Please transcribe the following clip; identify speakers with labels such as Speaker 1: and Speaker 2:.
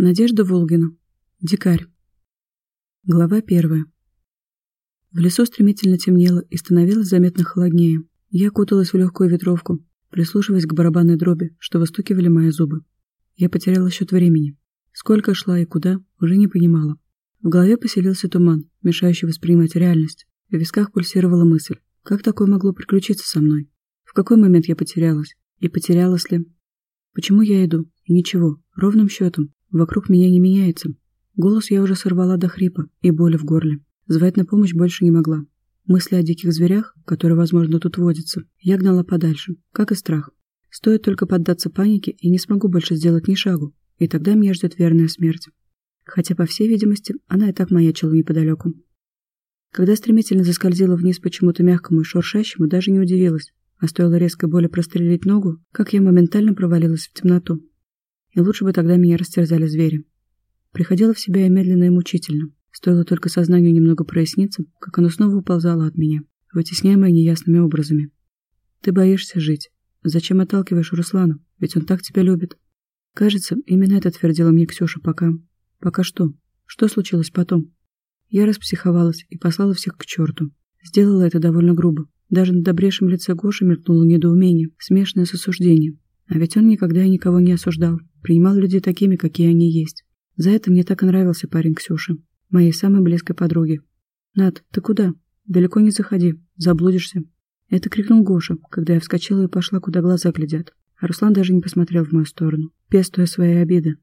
Speaker 1: Надежда Волгина. Дикарь. Глава первая. В лесу стремительно темнело и становилось заметно холоднее. Я куталась в легкую ветровку, прислушиваясь к барабанной дроби, что выстукивали мои зубы. Я потеряла счет времени. Сколько шла и куда, уже не понимала. В голове поселился туман, мешающий воспринимать реальность. В висках пульсировала мысль. Как такое могло приключиться со мной? В какой момент я потерялась? И потерялась ли? Почему я иду? И ничего, ровным счетом, Вокруг меня не меняется. Голос я уже сорвала до хрипа и боли в горле. Звать на помощь больше не могла. Мысли о диких зверях, которые, возможно, тут водятся, я гнала подальше, как и страх. Стоит только поддаться панике, и не смогу больше сделать ни шагу, и тогда меня ждет верная смерть. Хотя, по всей видимости, она и так маячила неподалеку. Когда стремительно заскользила вниз почему-то мягкому и шуршащему, даже не удивилась, а стоило резкой боли прострелить ногу, как я моментально провалилась в темноту. И лучше бы тогда меня растерзали звери. Приходила в себя я медленно и мучительно. Стоило только сознанию немного проясниться, как оно снова уползало от меня, вытесняемое неясными образами. Ты боишься жить. Зачем отталкиваешь Руслана? Ведь он так тебя любит. Кажется, именно это твердила мне Ксюша пока. Пока что? Что случилось потом? Я распсиховалась и послала всех к черту. Сделала это довольно грубо. Даже на добрейшем лице Гоши мелькнуло недоумение, смешанное с осуждением. А ведь он никогда и никого не осуждал, принимал людей такими, какие они есть. За это мне так и нравился парень Ксюши, моей самой близкой подруги. «Над, ты куда? Далеко не заходи, заблудишься». Это крикнул Гоша, когда я вскочила и пошла, куда глаза глядят. А Руслан даже не посмотрел в мою сторону, пестуя свои обиды.